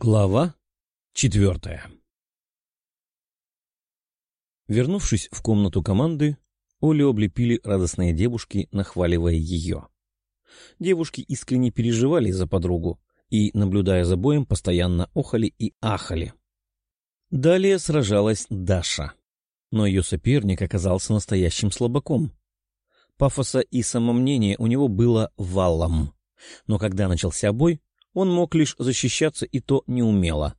Глава четвертая Вернувшись в комнату команды, Олю облепили радостные девушки, нахваливая ее. Девушки искренне переживали за подругу и, наблюдая за боем, постоянно охали и ахали. Далее сражалась Даша, но ее соперник оказался настоящим слабаком. Пафоса и самомнение у него было валом, но когда начался бой, он мог лишь защищаться, и то неумело.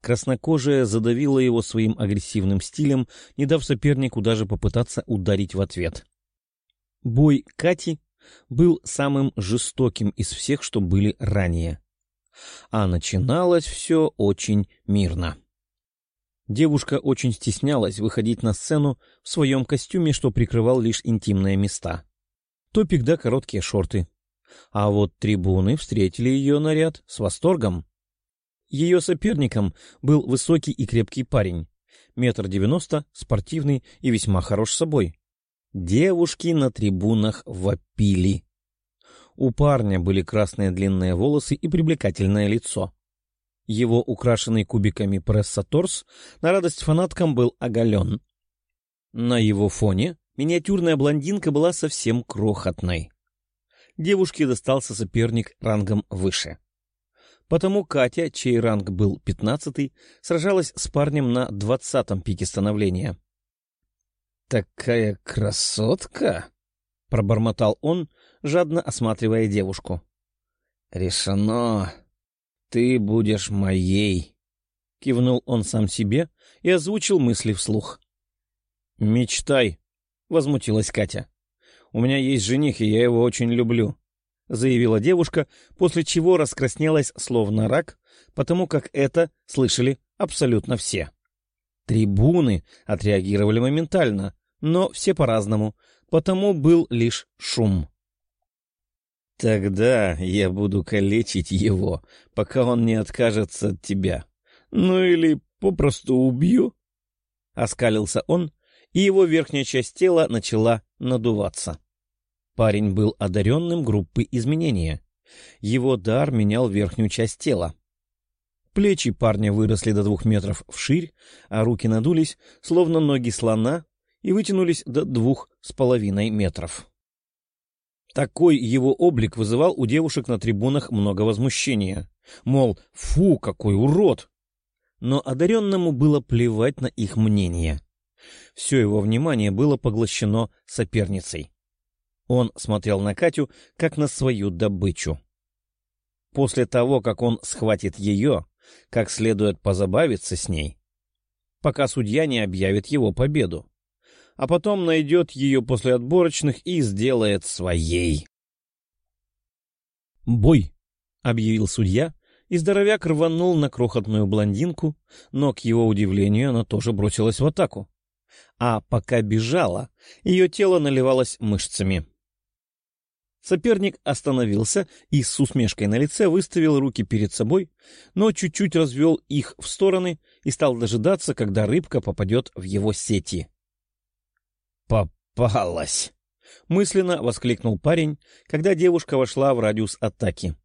Краснокожая задавила его своим агрессивным стилем, не дав сопернику даже попытаться ударить в ответ. Бой Кати был самым жестоким из всех, что были ранее. А начиналось все очень мирно. Девушка очень стеснялась выходить на сцену в своем костюме, что прикрывал лишь интимные места. Топик да короткие шорты. А вот трибуны встретили ее наряд с восторгом. Ее соперником был высокий и крепкий парень, метр девяносто, спортивный и весьма хорош собой. Девушки на трибунах вопили. У парня были красные длинные волосы и привлекательное лицо. Его украшенный кубиками пресса торс на радость фанаткам был оголен. На его фоне миниатюрная блондинка была совсем крохотной девушке достался соперник рангом выше. Потому Катя, чей ранг был пятнадцатый, сражалась с парнем на двадцатом пике становления. «Такая красотка!» — пробормотал он, жадно осматривая девушку. «Решено! Ты будешь моей!» — кивнул он сам себе и озвучил мысли вслух. «Мечтай!» — возмутилась Катя. У меня есть жених, и я его очень люблю», — заявила девушка, после чего раскраснелась словно рак, потому как это слышали абсолютно все. Трибуны отреагировали моментально, но все по-разному, потому был лишь шум. «Тогда я буду калечить его, пока он не откажется от тебя. Ну или попросту убью», — оскалился он, и его верхняя часть тела начала надуваться. Парень был одаренным группы изменения. Его дар менял верхнюю часть тела. Плечи парня выросли до двух метров вширь, а руки надулись, словно ноги слона, и вытянулись до двух с половиной метров. Такой его облик вызывал у девушек на трибунах много возмущения. Мол, фу, какой урод! Но одаренному было плевать на их мнение. Все его внимание было поглощено соперницей. Он смотрел на Катю, как на свою добычу. После того, как он схватит ее, как следует позабавиться с ней, пока судья не объявит его победу, а потом найдет ее после отборочных и сделает своей. «Бой!» — объявил судья, и здоровяк рванул на крохотную блондинку, но, к его удивлению, она тоже бросилась в атаку. А пока бежала, ее тело наливалось мышцами. Соперник остановился и с усмешкой на лице выставил руки перед собой, но чуть-чуть развел их в стороны и стал дожидаться, когда рыбка попадет в его сети. «Попалась!» — мысленно воскликнул парень, когда девушка вошла в радиус атаки.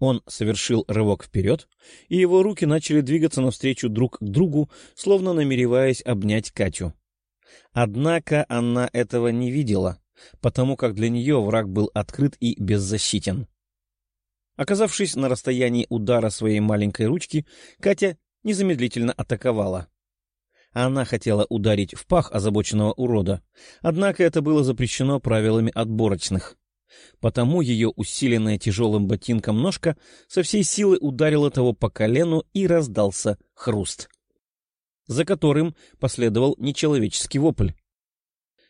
Он совершил рывок вперед, и его руки начали двигаться навстречу друг к другу, словно намереваясь обнять Катю. Однако она этого не видела — потому как для нее враг был открыт и беззащитен. Оказавшись на расстоянии удара своей маленькой ручки, Катя незамедлительно атаковала. Она хотела ударить в пах озабоченного урода, однако это было запрещено правилами отборочных. Потому ее усиленная тяжелым ботинком ножка со всей силы ударила того по колену и раздался хруст, за которым последовал нечеловеческий вопль.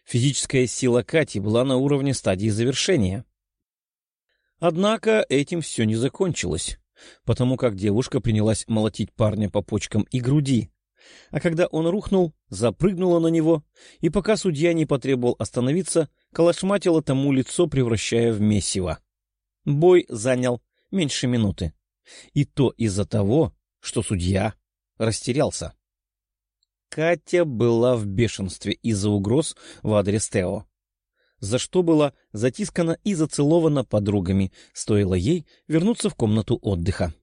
Физическая сила Кати была на уровне стадии завершения. Однако этим все не закончилось, потому как девушка принялась молотить парня по почкам и груди, а когда он рухнул, запрыгнула на него, и пока судья не потребовал остановиться, калашматила тому лицо, превращая в месиво. Бой занял меньше минуты. И то из-за того, что судья растерялся. Катя была в бешенстве из-за угроз в адрес Тео, за что была затискана и зацелована подругами, стоило ей вернуться в комнату отдыха.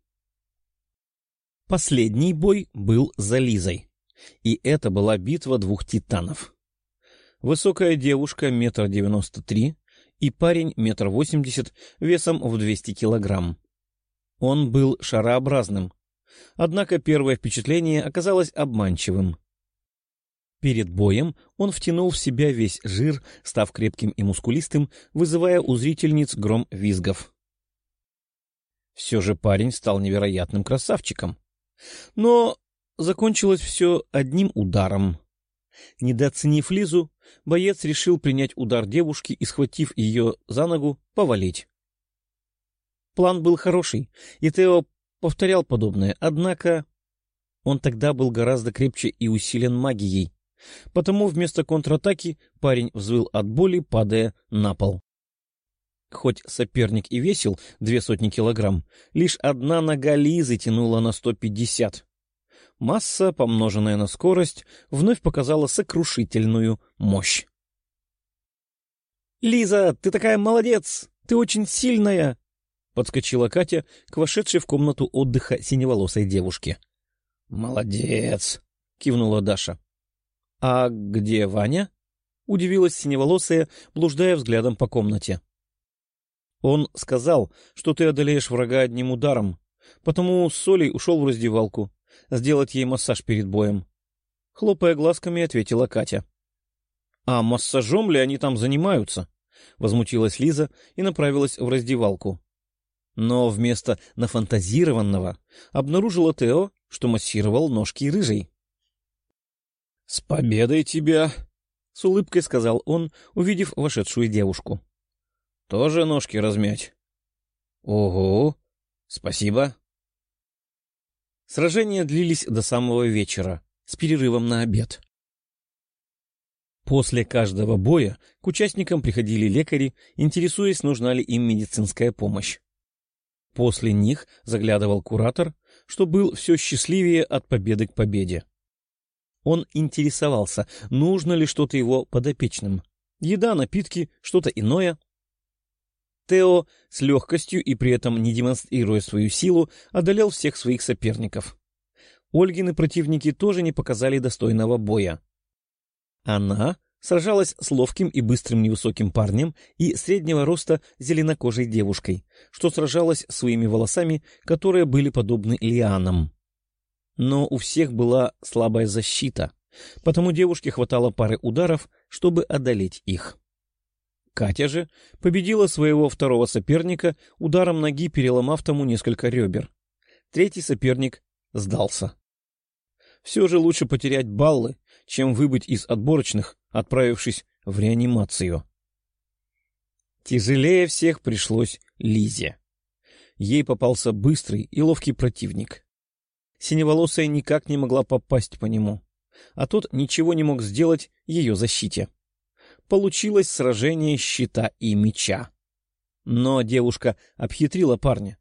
Последний бой был за Лизой. И это была битва двух титанов. Высокая девушка метр девяносто три и парень метр восемьдесят весом в двести килограмм. Он был шарообразным. Однако первое впечатление оказалось обманчивым. Перед боем он втянул в себя весь жир, став крепким и мускулистым, вызывая у зрительниц гром визгов. Все же парень стал невероятным красавчиком. Но закончилось все одним ударом. Недооценив Лизу, боец решил принять удар девушки и, схватив ее за ногу, повалить. План был хороший, и Тео повторял подобное, однако он тогда был гораздо крепче и усилен магией, потому вместо контратаки парень взвыл от боли, падая на пол. Хоть соперник и весил две сотни килограмм, лишь одна нога Лизы тянула на сто пятьдесят. Масса, помноженная на скорость, вновь показала сокрушительную мощь. «Лиза, ты такая молодец! Ты очень сильная!» — подскочила Катя к вошедшей в комнату отдыха синеволосой девушке. «Молодец!» — кивнула Даша. «А где Ваня?» — удивилась синеволосая, блуждая взглядом по комнате. «Он сказал, что ты одолеешь врага одним ударом, потому с Солей ушел в раздевалку сделать ей массаж перед боем. Хлопая глазками, ответила Катя. — А массажом ли они там занимаются? — возмутилась Лиза и направилась в раздевалку. Но вместо нафантазированного обнаружила Тео, что массировал ножки рыжей. — С победой тебя! — с улыбкой сказал он, увидев вошедшую девушку. — Тоже ножки размять? — Ого! Спасибо! Сражения длились до самого вечера, с перерывом на обед. После каждого боя к участникам приходили лекари, интересуясь, нужна ли им медицинская помощь. После них заглядывал куратор, что был все счастливее от победы к победе. Он интересовался, нужно ли что-то его подопечным. Еда, напитки, что-то иное. Тео с легкостью и при этом не демонстрируя свою силу одолел всех своих соперников. Ольгины противники тоже не показали достойного боя. Она сражалась с ловким и быстрым невысоким парнем и среднего роста зеленокожей девушкой, что сражалась своими волосами, которые были подобны лианам. Но у всех была слабая защита, потому девушке хватало пары ударов, чтобы одолеть их. Катя же победила своего второго соперника, ударом ноги переломав тому несколько ребер. Третий соперник сдался. Все же лучше потерять баллы, чем выбыть из отборочных, отправившись в реанимацию. Тяжелее всех пришлось Лизе. Ей попался быстрый и ловкий противник. Синеволосая никак не могла попасть по нему, а тот ничего не мог сделать ее защите получилось сражение щита и меча. Но девушка обхитрила парня.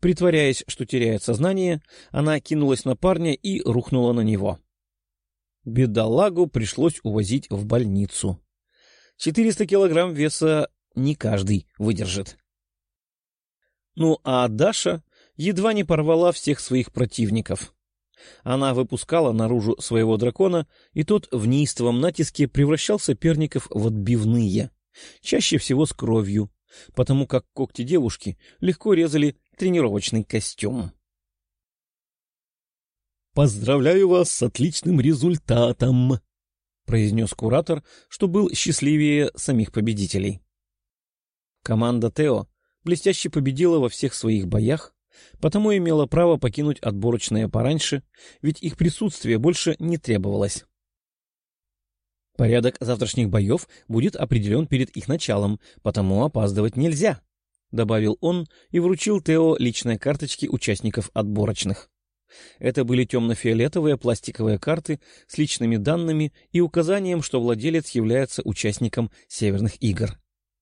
Притворяясь, что теряет сознание, она кинулась на парня и рухнула на него. Бедолагу пришлось увозить в больницу. 400 килограмм веса не каждый выдержит. Ну а Даша едва не порвала всех своих противников. Она выпускала наружу своего дракона, и тот в неистовом натиске превращал соперников в отбивные, чаще всего с кровью, потому как когти девушки легко резали тренировочный костюм. «Поздравляю вас с отличным результатом!» — произнес куратор, что был счастливее самих победителей. Команда Тео блестяще победила во всех своих боях, потому имела право покинуть отборочные пораньше, ведь их присутствие больше не требовалось. Порядок завтрашних боев будет определен перед их началом, потому опаздывать нельзя, — добавил он и вручил Тео личные карточки участников отборочных. Это были темно-фиолетовые пластиковые карты с личными данными и указанием, что владелец является участником Северных игр.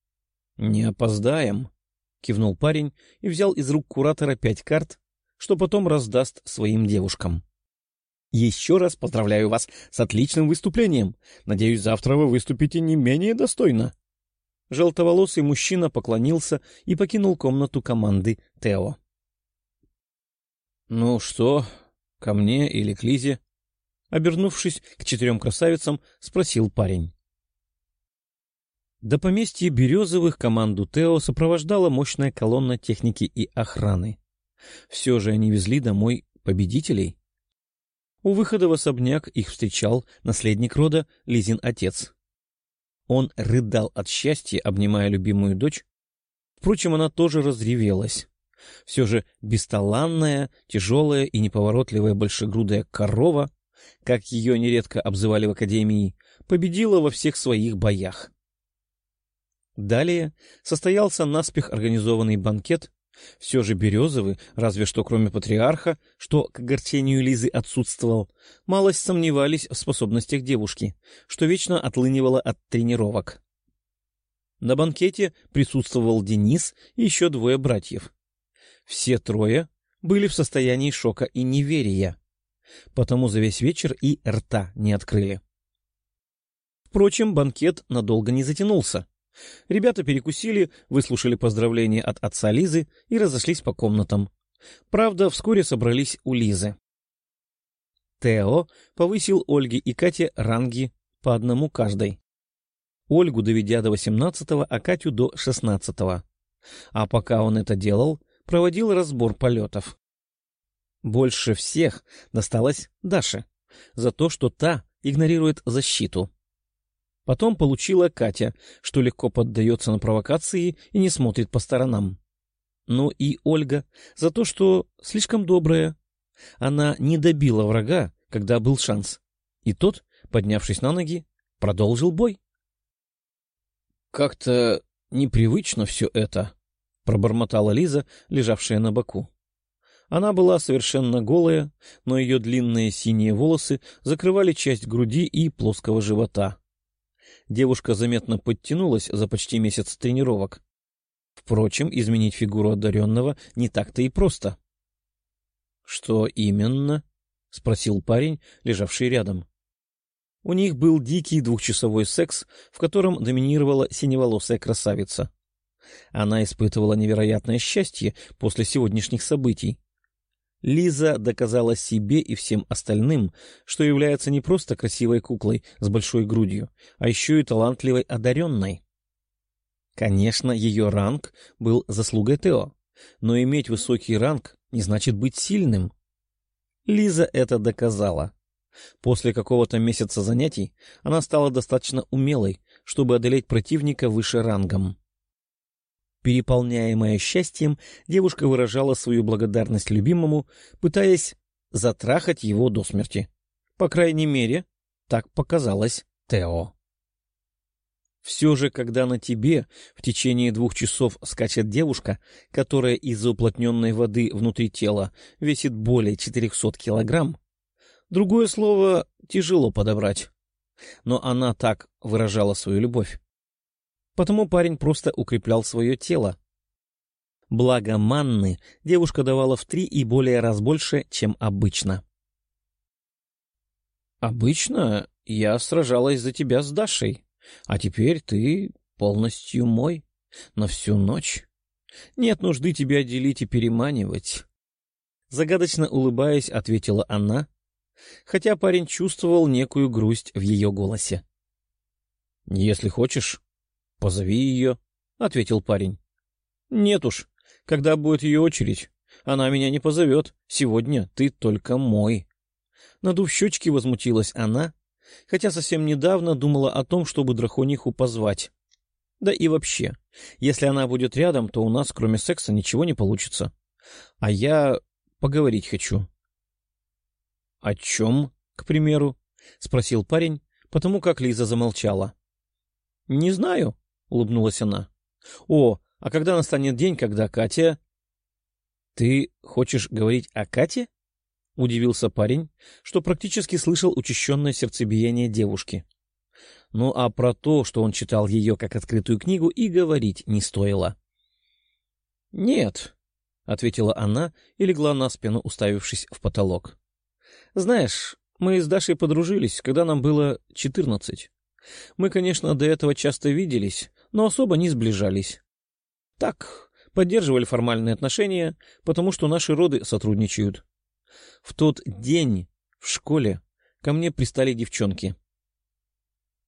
— Не опоздаем, — кивнул парень и взял из рук куратора пять карт, что потом раздаст своим девушкам. «Еще раз поздравляю вас с отличным выступлением. Надеюсь, завтра вы выступите не менее достойно». Желтоволосый мужчина поклонился и покинул комнату команды Тео. «Ну что, ко мне или к Лизе? Обернувшись к четырем красавицам, спросил парень. До поместья Березовых команду Тео сопровождала мощная колонна техники и охраны. Все же они везли домой победителей. У выхода в особняк их встречал наследник рода Лизин отец. Он рыдал от счастья, обнимая любимую дочь. Впрочем, она тоже разревелась. Все же бесталанная, тяжелая и неповоротливая большегрудая корова, как ее нередко обзывали в академии, победила во всех своих боях. Далее состоялся наспех организованный банкет, все же Березовы, разве что кроме патриарха, что к огорчению Лизы отсутствовал, малость сомневались в способностях девушки, что вечно отлынивала от тренировок. На банкете присутствовал Денис и еще двое братьев. Все трое были в состоянии шока и неверия, потому за весь вечер и рта не открыли. Впрочем, банкет надолго не затянулся. Ребята перекусили, выслушали поздравления от отца Лизы и разошлись по комнатам. Правда, вскоре собрались у Лизы. Тео повысил Ольге и Кате ранги по одному каждой. Ольгу доведя до восемнадцатого, а Катю до шестнадцатого. А пока он это делал, проводил разбор полетов. Больше всех досталось Даше за то, что та игнорирует защиту. Потом получила Катя, что легко поддается на провокации и не смотрит по сторонам. Ну и Ольга за то, что слишком добрая. Она не добила врага, когда был шанс. И тот, поднявшись на ноги, продолжил бой. «Как-то непривычно все это», — пробормотала Лиза, лежавшая на боку. Она была совершенно голая, но ее длинные синие волосы закрывали часть груди и плоского живота. Девушка заметно подтянулась за почти месяц тренировок. Впрочем, изменить фигуру одаренного не так-то и просто. — Что именно? — спросил парень, лежавший рядом. У них был дикий двухчасовой секс, в котором доминировала синеволосая красавица. Она испытывала невероятное счастье после сегодняшних событий. Лиза доказала себе и всем остальным, что является не просто красивой куклой с большой грудью, а еще и талантливой одаренной. Конечно, ее ранг был заслугой Тео, но иметь высокий ранг не значит быть сильным. Лиза это доказала. После какого-то месяца занятий она стала достаточно умелой, чтобы одолеть противника выше рангом. Переполняемая счастьем, девушка выражала свою благодарность любимому, пытаясь затрахать его до смерти. По крайней мере, так показалось Тео. Все же, когда на тебе в течение двух часов скачет девушка, которая из-за уплотненной воды внутри тела весит более 400 килограмм, другое слово тяжело подобрать. Но она так выражала свою любовь. Потому парень просто укреплял свое тело. Благо манны девушка давала в три и более раз больше, чем обычно. «Обычно я сражалась за тебя с Дашей, а теперь ты полностью мой на всю ночь. Нет нужды тебя делить и переманивать». Загадочно улыбаясь, ответила она, хотя парень чувствовал некую грусть в ее голосе. «Если хочешь, — Позови ее, — ответил парень. — Нет уж, когда будет ее очередь, она меня не позовет. Сегодня ты только мой. Надув щечки, возмутилась она, хотя совсем недавно думала о том, чтобы дракониху позвать. Да и вообще, если она будет рядом, то у нас, кроме секса, ничего не получится. А я поговорить хочу. — О чем, к примеру? — спросил парень, потому как Лиза замолчала. — Не знаю, — улыбнулась она. — О, а когда настанет день, когда Катя... — Ты хочешь говорить о Кате? — удивился парень, что практически слышал учащенное сердцебиение девушки. Ну а про то, что он читал ее как открытую книгу, и говорить не стоило. — Нет, — ответила она и легла на спину, уставившись в потолок. — Знаешь, мы с Дашей подружились, когда нам было четырнадцать. Мы, конечно, до этого часто виделись, но особо не сближались. Так, поддерживали формальные отношения, потому что наши роды сотрудничают. В тот день в школе ко мне пристали девчонки.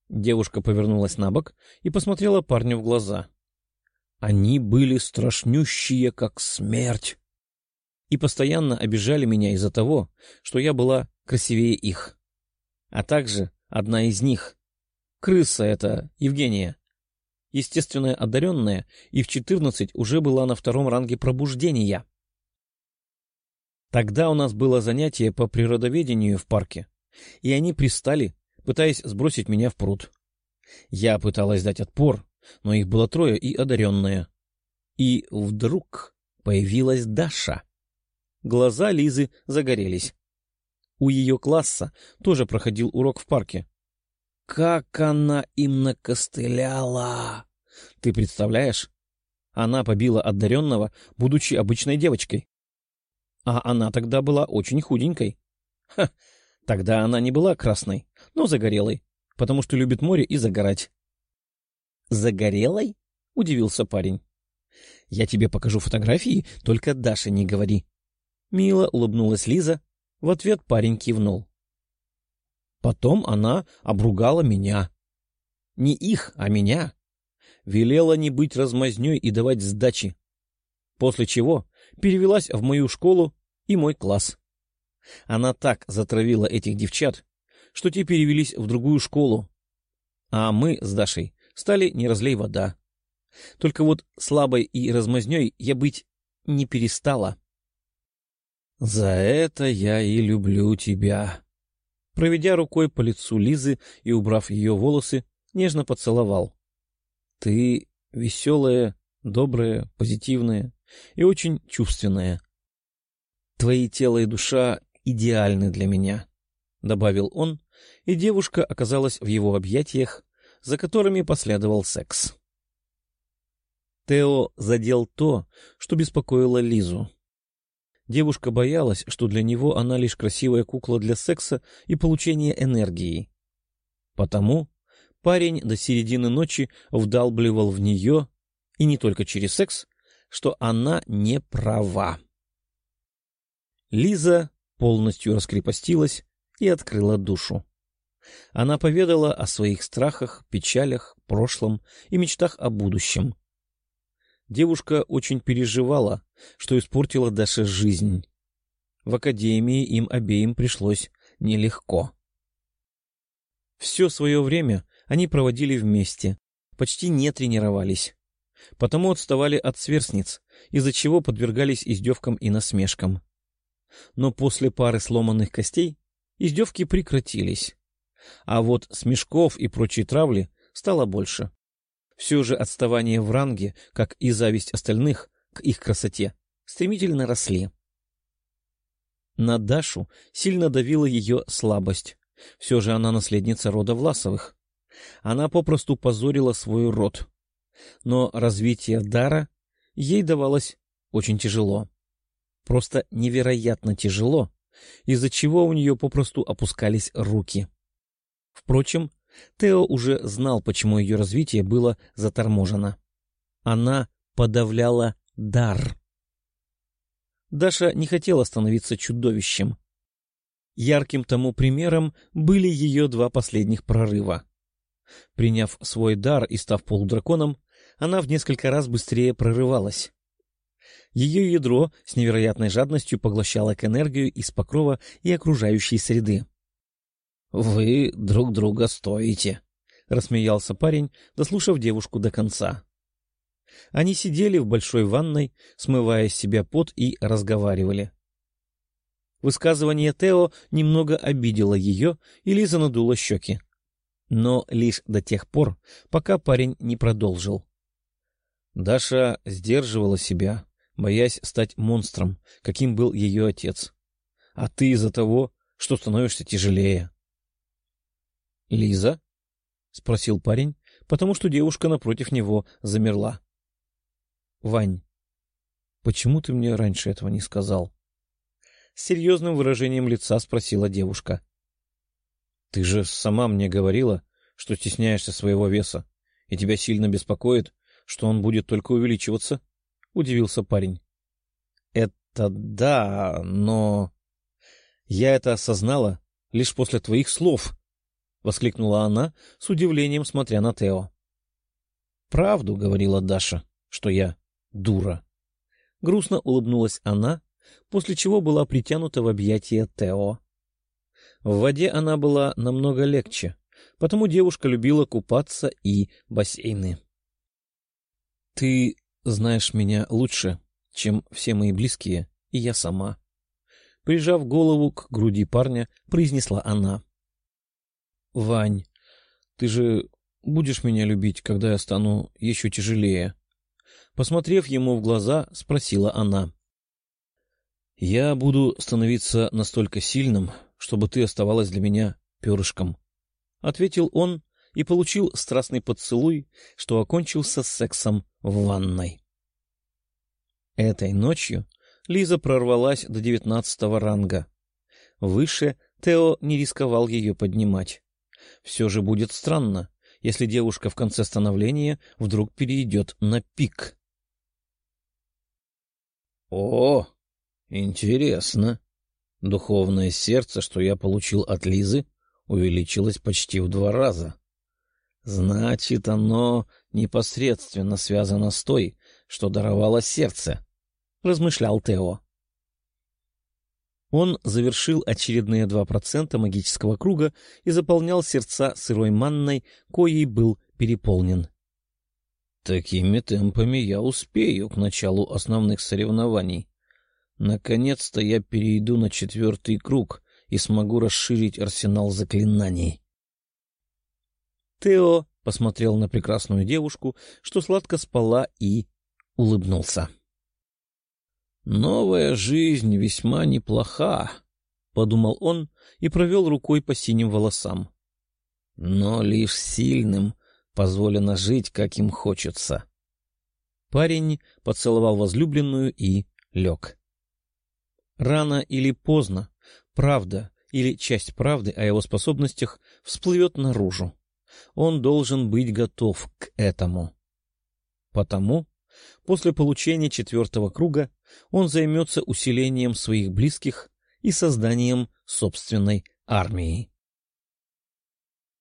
Девушка повернулась на бок и посмотрела парню в глаза. Они были страшнющие, как смерть. И постоянно обижали меня из-за того, что я была красивее их. А также одна из них. Крыса эта, Евгения. Естественная одаренная, и в четырнадцать уже была на втором ранге пробуждения. Тогда у нас было занятие по природоведению в парке, и они пристали, пытаясь сбросить меня в пруд. Я пыталась дать отпор, но их было трое и одаренная. И вдруг появилась Даша. Глаза Лизы загорелись. У ее класса тоже проходил урок в парке. Как она им накостыляла! Ты представляешь? Она побила одаренного, будучи обычной девочкой. А она тогда была очень худенькой. Ха, тогда она не была красной, но загорелой, потому что любит море и загорать. «Загорелой?» — удивился парень. «Я тебе покажу фотографии, только Даше не говори». Мило улыбнулась Лиза. В ответ парень кивнул. Потом она обругала меня. Не их, а меня. Велела не быть размазнёй и давать сдачи. После чего перевелась в мою школу и мой класс. Она так затравила этих девчат, что те перевелись в другую школу. А мы с Дашей стали не разлей вода. Только вот слабой и размазнёй я быть не перестала. — За это я и люблю тебя. Проведя рукой по лицу Лизы и убрав ее волосы, нежно поцеловал. — Ты веселая, добрая, позитивная и очень чувственная. Твои тело и душа идеальны для меня, — добавил он, и девушка оказалась в его объятиях, за которыми последовал секс. Тео задел то, что беспокоило Лизу. Девушка боялась, что для него она лишь красивая кукла для секса и получения энергии. Потому парень до середины ночи вдалбливал в нее, и не только через секс, что она не права. Лиза полностью раскрепостилась и открыла душу. Она поведала о своих страхах, печалях, прошлом и мечтах о будущем. Девушка очень переживала, что испортила Даше жизнь. В академии им обеим пришлось нелегко. Все свое время они проводили вместе, почти не тренировались. Потому отставали от сверстниц, из-за чего подвергались издевкам и насмешкам. Но после пары сломанных костей издевки прекратились. А вот смешков и прочей травли стало больше. Все же отставание в ранге, как и зависть остальных к их красоте, стремительно росли. На Дашу сильно давила ее слабость. Все же она наследница рода Власовых. Она попросту позорила свой род. Но развитие дара ей давалось очень тяжело. Просто невероятно тяжело, из-за чего у нее попросту опускались руки. Впрочем, Тео уже знал, почему ее развитие было заторможено. Она подавляла дар. Даша не хотела становиться чудовищем. Ярким тому примером были ее два последних прорыва. Приняв свой дар и став полудраконом, она в несколько раз быстрее прорывалась. Ее ядро с невероятной жадностью поглощало к энергию из покрова и окружающей среды. — Вы друг друга стоите, — рассмеялся парень, дослушав девушку до конца. Они сидели в большой ванной, смывая с себя пот и разговаривали. Высказывание Тео немного обидело ее, и Лиза надула щеки. Но лишь до тех пор, пока парень не продолжил. Даша сдерживала себя, боясь стать монстром, каким был ее отец. А ты из-за того, что становишься тяжелее. — Лиза? — спросил парень, потому что девушка напротив него замерла. — Вань, почему ты мне раньше этого не сказал? С серьезным выражением лица спросила девушка. — Ты же сама мне говорила, что стесняешься своего веса, и тебя сильно беспокоит, что он будет только увеличиваться, — удивился парень. — Это да, но... Я это осознала лишь после твоих слов, — воскликнула она с удивлением, смотря на Тео. — Правду, — говорила Даша, — что я дура. Грустно улыбнулась она, после чего была притянута в объятия Тео. В воде она была намного легче, потому девушка любила купаться и бассейны. — Ты знаешь меня лучше, чем все мои близкие и я сама. Прижав голову к груди парня, произнесла она. — Вань, ты же будешь меня любить, когда я стану еще тяжелее? Посмотрев ему в глаза, спросила она. — Я буду становиться настолько сильным, чтобы ты оставалась для меня перышком, — ответил он и получил страстный поцелуй, что окончился сексом в ванной. Этой ночью Лиза прорвалась до девятнадцатого ранга. Выше Тео не рисковал ее поднимать. Все же будет странно, если девушка в конце становления вдруг перейдет на пик. — О, интересно. Духовное сердце, что я получил от Лизы, увеличилось почти в два раза. Значит, оно непосредственно связано с той, что даровало сердце, — размышлял Тео. Он завершил очередные два процента магического круга и заполнял сердца сырой манной, коей был переполнен. Такими темпами я успею к началу основных соревнований. Наконец-то я перейду на четвертый круг и смогу расширить арсенал заклинаний. Тео посмотрел на прекрасную девушку, что сладко спала, и улыбнулся. «Новая жизнь весьма неплоха», — подумал он и провел рукой по синим волосам. «Но лишь сильным позволено жить, как им хочется». Парень поцеловал возлюбленную и лег. Рано или поздно правда или часть правды о его способностях всплывет наружу. Он должен быть готов к этому. Потому после получения четвертого круга он займется усилением своих близких и созданием собственной армии.